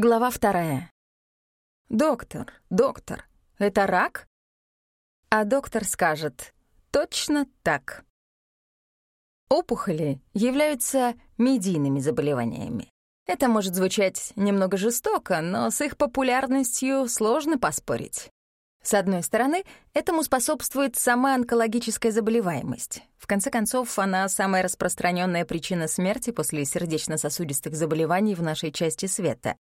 Глава вторая. «Доктор, доктор, это рак?» А доктор скажет «Точно так». Опухоли являются медийными заболеваниями. Это может звучать немного жестоко, но с их популярностью сложно поспорить. С одной стороны, этому способствует сама онкологическая заболеваемость. В конце концов, она самая распространенная причина смерти после сердечно-сосудистых заболеваний в нашей части света.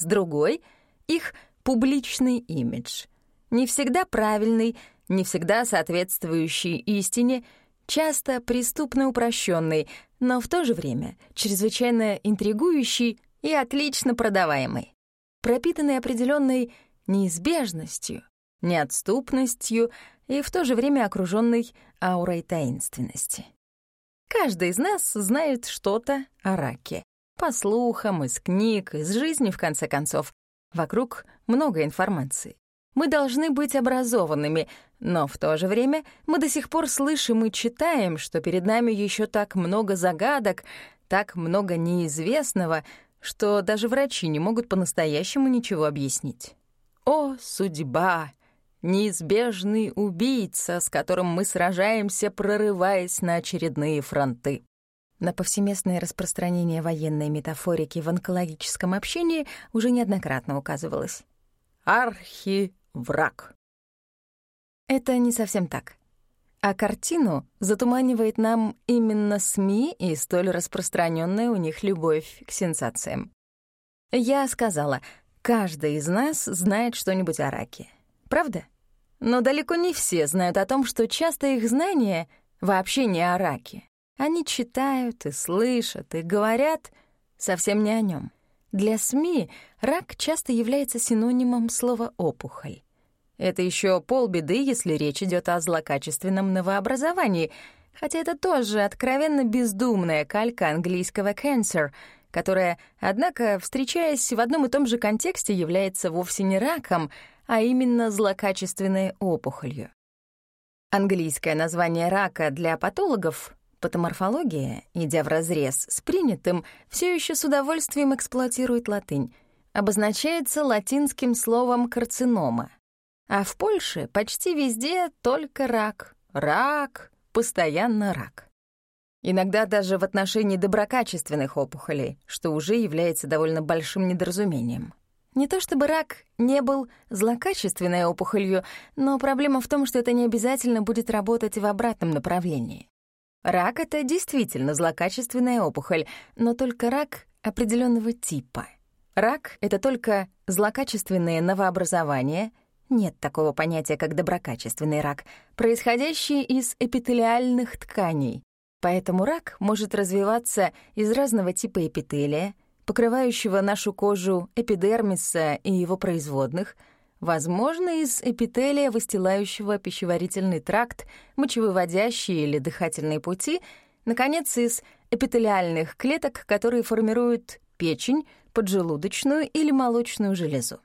С другой — их публичный имидж. Не всегда правильный, не всегда соответствующий истине, часто преступно упрощенный, но в то же время чрезвычайно интригующий и отлично продаваемый, пропитанный определенной неизбежностью, неотступностью и в то же время окруженный аурой таинственности. Каждый из нас знает что-то о раке. По слухам, из книг, из жизни, в конце концов. Вокруг много информации. Мы должны быть образованными, но в то же время мы до сих пор слышим и читаем, что перед нами еще так много загадок, так много неизвестного, что даже врачи не могут по-настоящему ничего объяснить. О, судьба! Неизбежный убийца, с которым мы сражаемся, прорываясь на очередные фронты. На повсеместное распространение военной метафорики в онкологическом общении уже неоднократно указывалось. Архи-враг. Это не совсем так. А картину затуманивает нам именно СМИ и столь распространенная у них любовь к сенсациям. Я сказала, каждый из нас знает что-нибудь о раке. Правда? Но далеко не все знают о том, что часто их знания вообще не о раке. Они читают и слышат, и говорят совсем не о нем. Для СМИ рак часто является синонимом слова «опухоль». Это еще полбеды, если речь идет о злокачественном новообразовании, хотя это тоже откровенно бездумная калька английского «cancer», которая, однако, встречаясь в одном и том же контексте, является вовсе не раком, а именно злокачественной опухолью. Английское название рака для патологов Патоморфология, идя вразрез с принятым, все еще с удовольствием эксплуатирует латынь, обозначается латинским словом «карцинома». А в Польше почти везде только рак. Рак, постоянно рак. Иногда даже в отношении доброкачественных опухолей, что уже является довольно большим недоразумением. Не то чтобы рак не был злокачественной опухолью, но проблема в том, что это не обязательно будет работать в обратном направлении. Рак — это действительно злокачественная опухоль, но только рак определенного типа. Рак — это только злокачественные новообразования, нет такого понятия, как доброкачественный рак, происходящие из эпителиальных тканей. Поэтому рак может развиваться из разного типа эпителия, покрывающего нашу кожу эпидермиса и его производных — возможно, из эпителия, выстилающего пищеварительный тракт, мочевыводящие или дыхательные пути, наконец, из эпителиальных клеток, которые формируют печень, поджелудочную или молочную железу.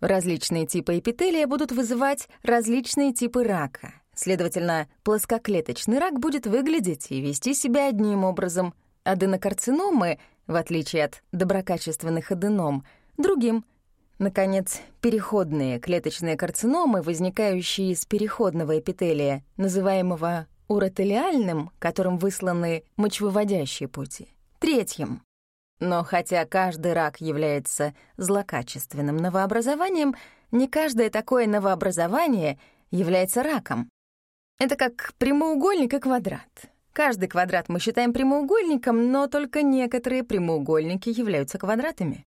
Различные типы эпителия будут вызывать различные типы рака. Следовательно, плоскоклеточный рак будет выглядеть и вести себя одним образом, аденокарциномы, в отличие от доброкачественных аденом, другим — Наконец, переходные клеточные карциномы, возникающие из переходного эпителия, называемого уротелиальным, которым высланы мочевыводящие пути. Третьим. Но хотя каждый рак является злокачественным новообразованием, не каждое такое новообразование является раком. Это как прямоугольник и квадрат. Каждый квадрат мы считаем прямоугольником, но только некоторые прямоугольники являются квадратами.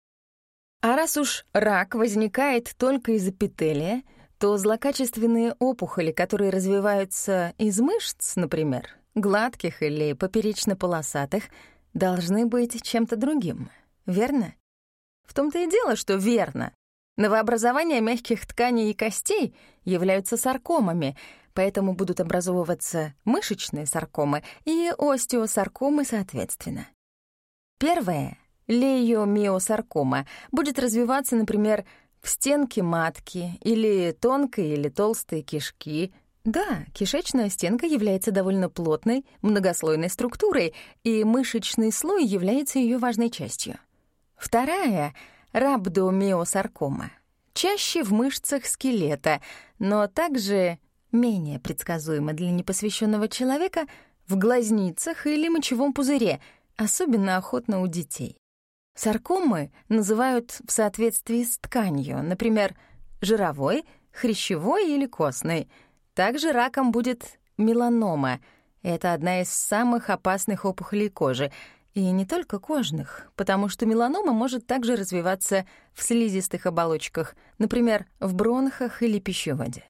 А раз уж рак возникает только из эпителия, то злокачественные опухоли, которые развиваются из мышц, например, гладких или поперечно-полосатых, должны быть чем-то другим, верно? В том-то и дело, что верно. Новообразования мягких тканей и костей являются саркомами, поэтому будут образовываться мышечные саркомы и остеосаркомы соответственно. Первое лейомиосаркома будет развиваться, например, в стенке матки или тонкой или толстой кишки. Да, кишечная стенка является довольно плотной, многослойной структурой, и мышечный слой является ее важной частью. Вторая — рhabdomyosarcoma, чаще в мышцах скелета, но также менее предсказуемо для непосвященного человека в глазницах или мочевом пузыре, особенно охотно у детей. Саркомы называют в соответствии с тканью, например, жировой, хрящевой или костной. Также раком будет меланома. Это одна из самых опасных опухолей кожи. И не только кожных, потому что меланома может также развиваться в слизистых оболочках, например, в бронхах или пищеводе.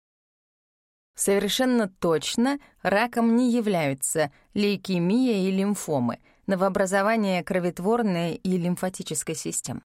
Совершенно точно раком не являются лейкемия и лимфомы, новообразование кроветворной и лимфатической систем.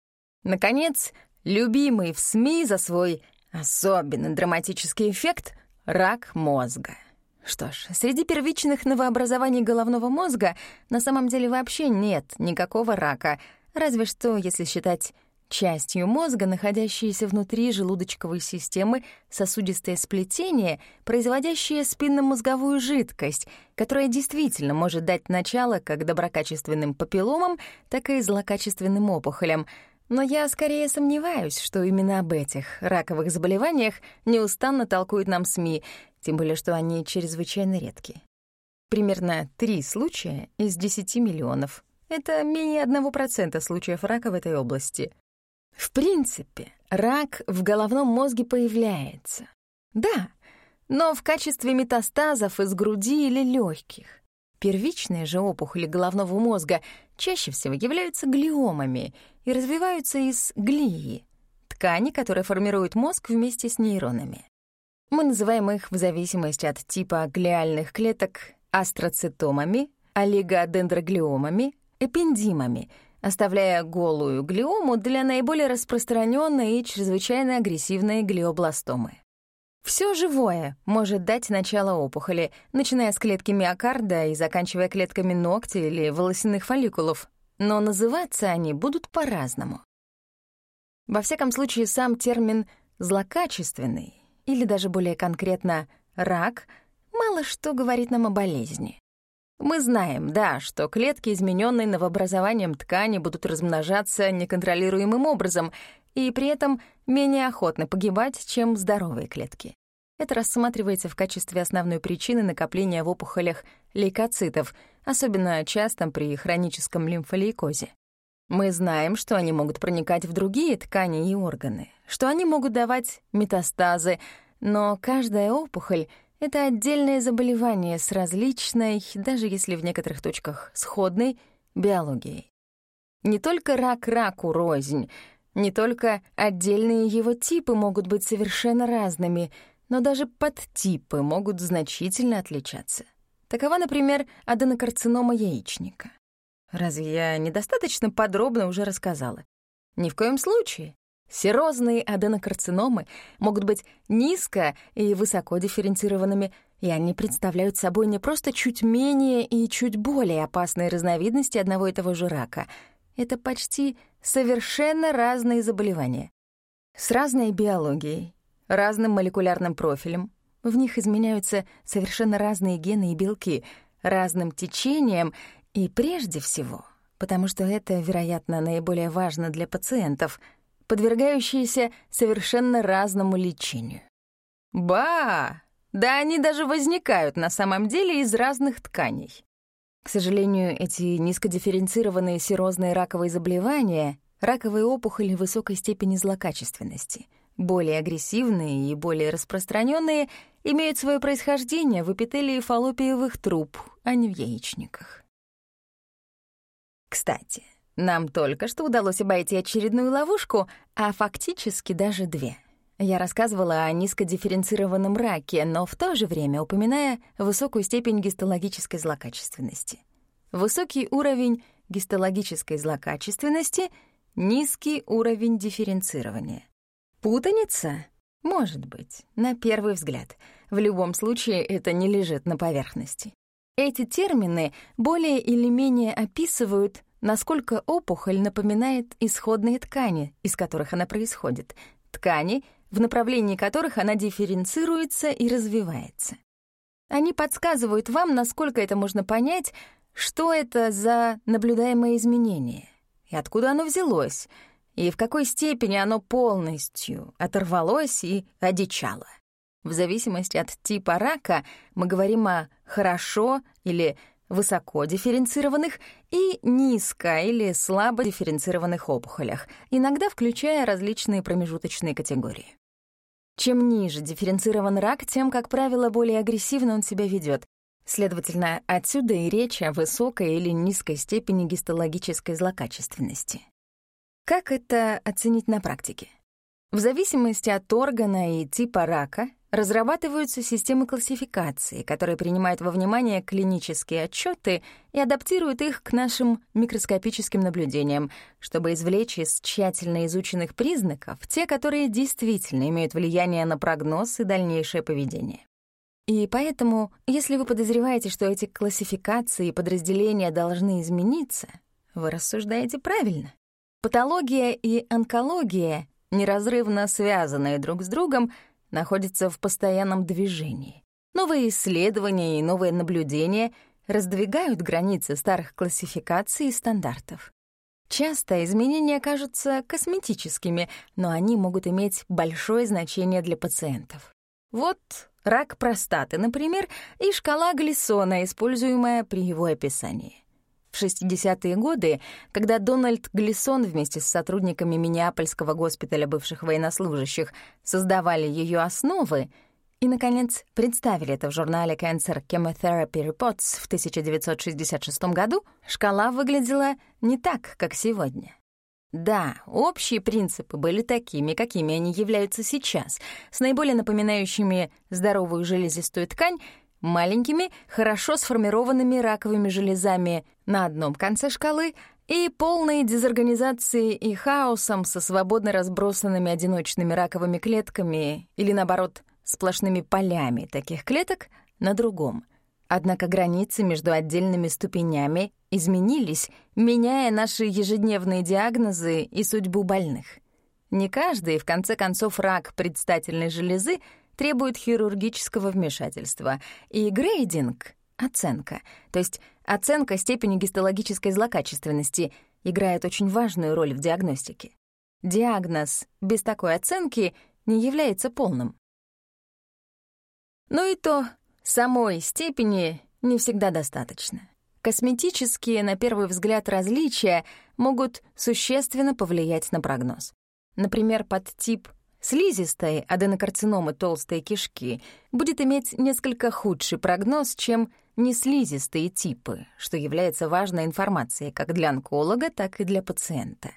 Наконец, любимый в СМИ за свой особенно драматический эффект — рак мозга. Что ж, среди первичных новообразований головного мозга на самом деле вообще нет никакого рака, разве что, если считать частью мозга, находящиеся внутри желудочковой системы, сосудистое сплетение, производящее спинномозговую жидкость, которая действительно может дать начало как доброкачественным папилломам, так и злокачественным опухолям. Но я скорее сомневаюсь, что именно об этих раковых заболеваниях неустанно толкуют нам СМИ, тем более что они чрезвычайно редки. Примерно три случая из 10 миллионов. Это менее 1% случаев рака в этой области. В принципе, рак в головном мозге появляется. Да, но в качестве метастазов из груди или легких. Первичные же опухоли головного мозга чаще всего являются глиомами и развиваются из глии, ткани, которая формирует мозг вместе с нейронами. Мы называем их в зависимости от типа глиальных клеток астроцитомами, олигодендроглиомами, эпендимами, оставляя голую глиому для наиболее распространенной и чрезвычайно агрессивной глиобластомы. Все живое может дать начало опухоли, начиная с клетки миокарда и заканчивая клетками ногтя или волосяных фолликулов, но называться они будут по-разному. Во всяком случае, сам термин «злокачественный» или даже более конкретно «рак» мало что говорит нам о болезни. Мы знаем, да, что клетки, измененные новообразованием ткани, будут размножаться неконтролируемым образом и при этом менее охотно погибать, чем здоровые клетки. Это рассматривается в качестве основной причины накопления в опухолях лейкоцитов, особенно часто при хроническом лимфолейкозе. Мы знаем, что они могут проникать в другие ткани и органы, что они могут давать метастазы, но каждая опухоль — это отдельное заболевание с различной, даже если в некоторых точках сходной, биологией. Не только рак раку рознь, не только отдельные его типы могут быть совершенно разными, но даже подтипы могут значительно отличаться. Такова, например, аденокарцинома яичника. Разве я недостаточно подробно уже рассказала? Ни в коем случае. Серозные аденокарциномы могут быть низко и высоко дифференцированными, и они представляют собой не просто чуть менее и чуть более опасные разновидности одного и того же рака. Это почти совершенно разные заболевания. С разной биологией, разным молекулярным профилем. В них изменяются совершенно разные гены и белки, разным течением и прежде всего, потому что это, вероятно, наиболее важно для пациентов, подвергающиеся совершенно разному лечению. Ба! Да они даже возникают на самом деле из разных тканей. К сожалению, эти низкодифференцированные серозные раковые заболевания — раковые опухоли высокой степени злокачественности, более агрессивные и более распространенные, имеют свое происхождение в эпителии фаллопиевых труб, а не в яичниках. Кстати, нам только что удалось обойти очередную ловушку, а фактически даже две. Я рассказывала о низкодифференцированном раке, но в то же время упоминая высокую степень гистологической злокачественности. Высокий уровень гистологической злокачественности — низкий уровень дифференцирования. Путаница? Может быть, на первый взгляд. В любом случае это не лежит на поверхности. Эти термины более или менее описывают насколько опухоль напоминает исходные ткани, из которых она происходит, ткани, в направлении которых она дифференцируется и развивается. Они подсказывают вам, насколько это можно понять, что это за наблюдаемое изменение и откуда оно взялось, и в какой степени оно полностью оторвалось и одичало. В зависимости от типа рака мы говорим о хорошо или высоко дифференцированных и низко или слабо дифференцированных опухолях, иногда включая различные промежуточные категории. Чем ниже дифференцирован рак, тем, как правило, более агрессивно он себя ведет. Следовательно, отсюда и речь о высокой или низкой степени гистологической злокачественности. Как это оценить на практике? В зависимости от органа и типа рака разрабатываются системы классификации, которые принимают во внимание клинические отчеты и адаптируют их к нашим микроскопическим наблюдениям, чтобы извлечь из тщательно изученных признаков те, которые действительно имеют влияние на прогноз и дальнейшее поведение. И поэтому, если вы подозреваете, что эти классификации и подразделения должны измениться, вы рассуждаете правильно. Патология и онкология, неразрывно связанные друг с другом, находится в постоянном движении. Новые исследования и новые наблюдения раздвигают границы старых классификаций и стандартов. Часто изменения кажутся косметическими, но они могут иметь большое значение для пациентов. Вот рак простаты, например, и шкала Глиссона, используемая при его описании. В 60-е годы, когда Дональд Глисон вместе с сотрудниками Миннеапольского госпиталя бывших военнослужащих создавали ее основы и, наконец, представили это в журнале Cancer Chemotherapy Reports в 1966 году, шкала выглядела не так, как сегодня. Да, общие принципы были такими, какими они являются сейчас, с наиболее напоминающими здоровую железистую ткань — маленькими, хорошо сформированными раковыми железами на одном конце шкалы и полной дезорганизацией и хаосом со свободно разбросанными одиночными раковыми клетками или, наоборот, сплошными полями таких клеток на другом. Однако границы между отдельными ступенями изменились, меняя наши ежедневные диагнозы и судьбу больных. Не каждый, в конце концов, рак предстательной железы — требует хирургического вмешательства, и грейдинг — оценка, то есть оценка степени гистологической злокачественности играет очень важную роль в диагностике. Диагноз без такой оценки не является полным. Но и то самой степени не всегда достаточно. Косметические, на первый взгляд, различия могут существенно повлиять на прогноз. Например, под тип слизистой аденокарциномы толстой кишки будет иметь несколько худший прогноз, чем неслизистые типы, что является важной информацией как для онколога, так и для пациента.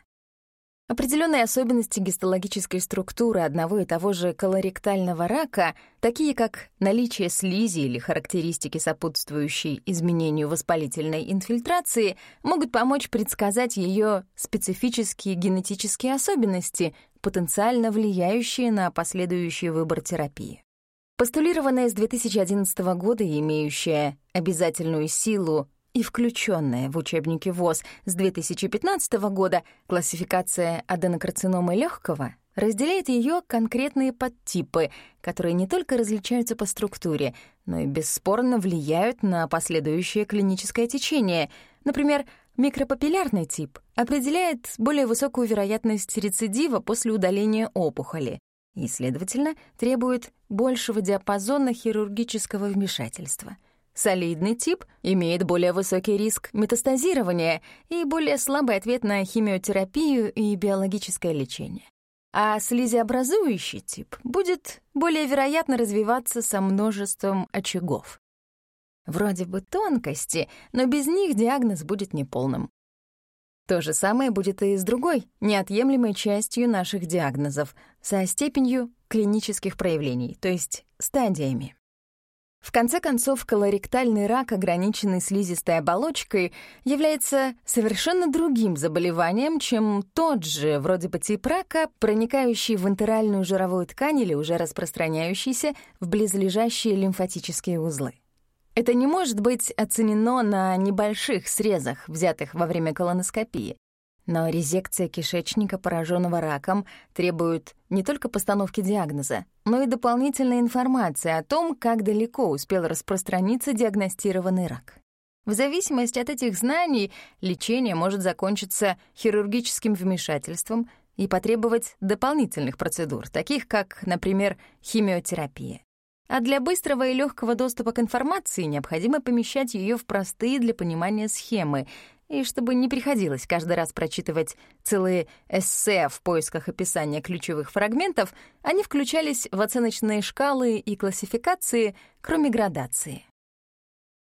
Определенные особенности гистологической структуры одного и того же колоректального рака, такие как наличие слизи или характеристики, сопутствующие изменению воспалительной инфильтрации, могут помочь предсказать ее специфические генетические особенности, потенциально влияющие на последующий выбор терапии. Постулированная с 2011 года и имеющая обязательную силу и включенная в учебники ВОЗ с 2015 года классификация аденокарциномы легкого разделяет ее конкретные подтипы, которые не только различаются по структуре, но и бесспорно влияют на последующее клиническое течение. Например, микропапиллярный тип определяет более высокую вероятность рецидива после удаления опухоли и, следовательно, требует большего диапазона хирургического вмешательства — Солидный тип имеет более высокий риск метастазирования и более слабый ответ на химиотерапию и биологическое лечение. А слизеобразующий тип будет более вероятно развиваться со множеством очагов. Вроде бы тонкости, но без них диагноз будет неполным. То же самое будет и с другой, неотъемлемой частью наших диагнозов, со степенью клинических проявлений, то есть стадиями. В конце концов, колоректальный рак, ограниченный слизистой оболочкой, является совершенно другим заболеванием, чем тот же, вроде бы тип рака, проникающий в интеральную жировую ткань или уже распространяющийся в близлежащие лимфатические узлы. Это не может быть оценено на небольших срезах, взятых во время колоноскопии. Но резекция кишечника, пораженного раком, требует не только постановки диагноза, но и дополнительной информации о том, как далеко успел распространиться диагностированный рак. В зависимости от этих знаний лечение может закончиться хирургическим вмешательством и потребовать дополнительных процедур, таких как, например, химиотерапия. А для быстрого и легкого доступа к информации необходимо помещать ее в простые для понимания схемы, и чтобы не приходилось каждый раз прочитывать целые эссе в поисках описания ключевых фрагментов, они включались в оценочные шкалы и классификации, кроме градации.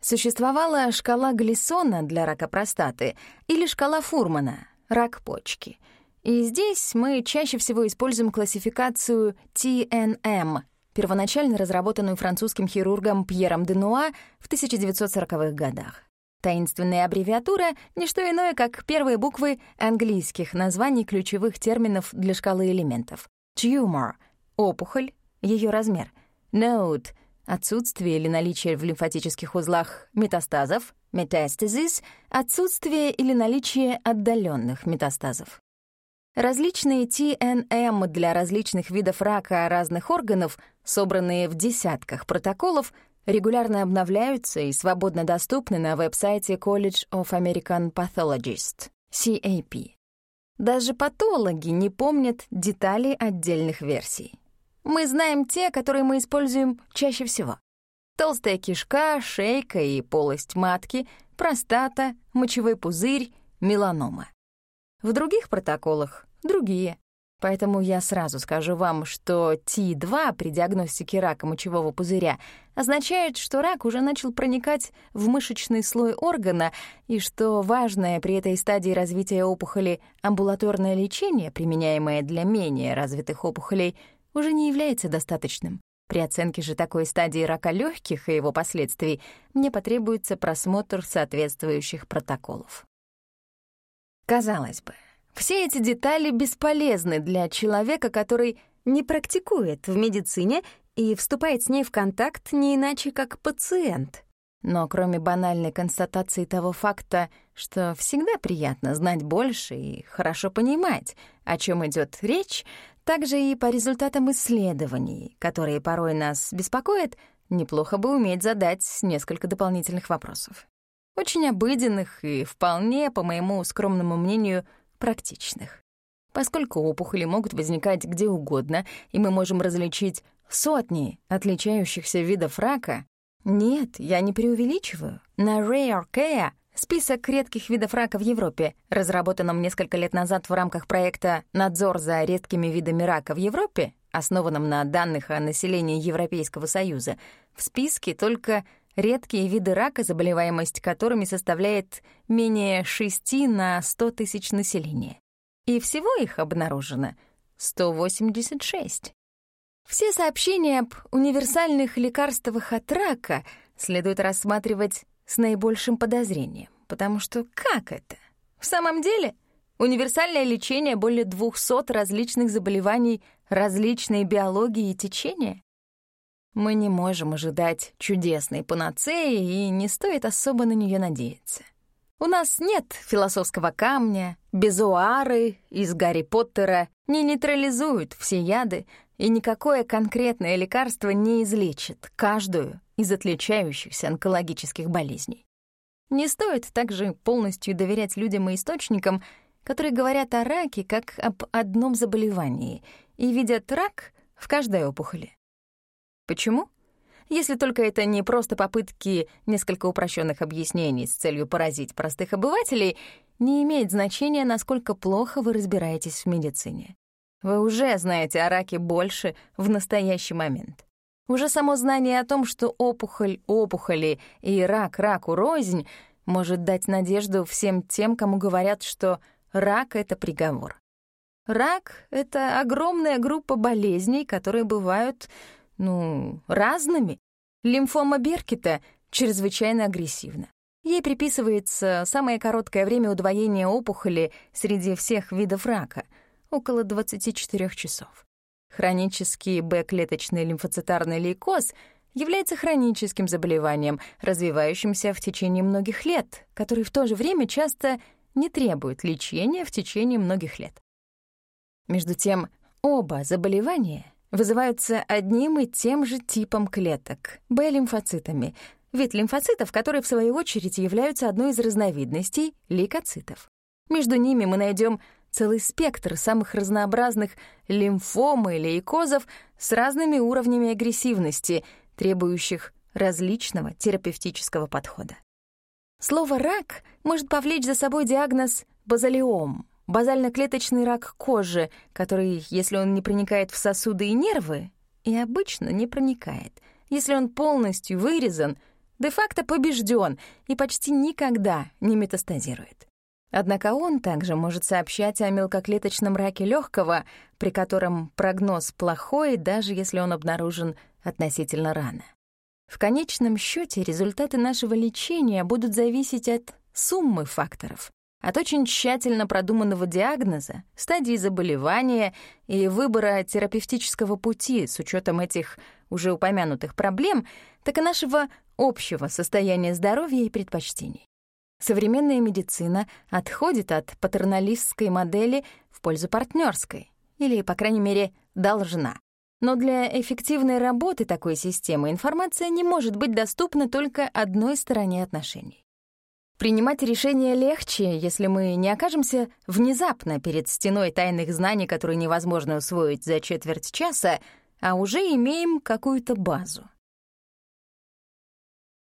Существовала шкала Глиссона для рака простаты или шкала Фурмана — рак почки. И здесь мы чаще всего используем классификацию TNM, первоначально разработанную французским хирургом Пьером Денуа в 1940-х годах. Таинственная аббревиатура — не что иное, как первые буквы английских названий ключевых терминов для шкалы элементов. Tumor — опухоль, ее размер. Node — отсутствие или наличие в лимфатических узлах метастазов. Metastasis — отсутствие или наличие отдаленных метастазов. Различные TNM для различных видов рака разных органов, собранные в десятках протоколов, регулярно обновляются и свободно доступны на веб-сайте College of American Pathologists, CAP. Даже патологи не помнят деталей отдельных версий. Мы знаем те, которые мы используем чаще всего. Толстая кишка, шейка и полость матки, простата, мочевой пузырь, меланома. В других протоколах — другие. Поэтому я сразу скажу вам, что T2 при диагностике рака мочевого пузыря означает, что рак уже начал проникать в мышечный слой органа и что важное при этой стадии развития опухоли амбулаторное лечение, применяемое для менее развитых опухолей, уже не является достаточным. При оценке же такой стадии рака легких и его последствий мне потребуется просмотр соответствующих протоколов. Казалось бы, все эти детали бесполезны для человека, который не практикует в медицине и вступает с ней в контакт не иначе, как пациент. Но кроме банальной констатации того факта, что всегда приятно знать больше и хорошо понимать, о чем идет речь, также и по результатам исследований, которые порой нас беспокоят, неплохо бы уметь задать несколько дополнительных вопросов. Очень обыденных и вполне, по моему скромному мнению, практичных. Поскольку опухоли могут возникать где угодно, и мы можем различить сотни отличающихся видов рака, нет, я не преувеличиваю. На Rare Care список редких видов рака в Европе, разработанном несколько лет назад в рамках проекта «Надзор за редкими видами рака в Европе», основанном на данных о населении Европейского Союза, в списке только редкие виды рака, заболеваемость которыми составляет менее 6 на 100 тысяч населения. И всего их обнаружено 186. Все сообщения об универсальных лекарствах от рака следует рассматривать с наибольшим подозрением, потому что как это? В самом деле, универсальное лечение более 200 различных заболеваний различной биологии и течения? Мы не можем ожидать чудесной панацеи, и не стоит особо на нее надеяться. У нас нет философского камня, безуары из Гарри Поттера не нейтрализуют все яды, и никакое конкретное лекарство не излечит каждую из отличающихся онкологических болезней. Не стоит также полностью доверять людям и источникам, которые говорят о раке как об одном заболевании и видят рак в каждой опухоли. Почему? Если только это не просто попытки несколько упрощенных объяснений с целью поразить простых обывателей, не имеет значения, насколько плохо вы разбираетесь в медицине. Вы уже знаете о раке больше в настоящий момент. Уже само знание о том, что опухоль опухоли и рак раку рознь, может дать надежду всем тем, кому говорят, что рак — это приговор. Рак — это огромная группа болезней, которые бывают ну, разными. Лимфома Беркета чрезвычайно агрессивна. Ей приписывается самое короткое время удвоения опухоли среди всех видов рака — около 24 часов. Хронический Б-клеточный лимфоцитарный лейкоз является хроническим заболеванием, развивающимся в течение многих лет, который в то же время часто не требует лечения в течение многих лет. Между тем, оба заболевания вызываются одним и тем же типом клеток — Б-лимфоцитами, вид лимфоцитов, которые, в свою очередь, являются одной из разновидностей лейкоцитов. Между ними мы найдем целый спектр самых разнообразных лимфом и лейкозов с разными уровнями агрессивности, требующих различного терапевтического подхода. Слово «рак» может повлечь за собой диагноз базалиом, базально-клеточный рак кожи, который, если он не проникает в сосуды и нервы, и обычно не проникает, если он полностью вырезан, де-факто побежден и почти никогда не метастазирует. Однако он также может сообщать о мелкоклеточном раке легкого, при котором прогноз плохой, даже если он обнаружен относительно рано. В конечном счете результаты нашего лечения будут зависеть от суммы факторов, от очень тщательно продуманного диагноза, стадии заболевания и выбора терапевтического пути с учетом этих уже упомянутых проблем, так и нашего общего состояния здоровья и предпочтений. Современная медицина отходит от патерналистской модели в пользу партнерской, или, по крайней мере, должна. Но для эффективной работы такой системы информация не может быть доступна только одной стороне отношений. Принимать решения легче, если мы не окажемся внезапно перед стеной тайных знаний, которые невозможно усвоить за четверть часа, а уже имеем какую-то базу.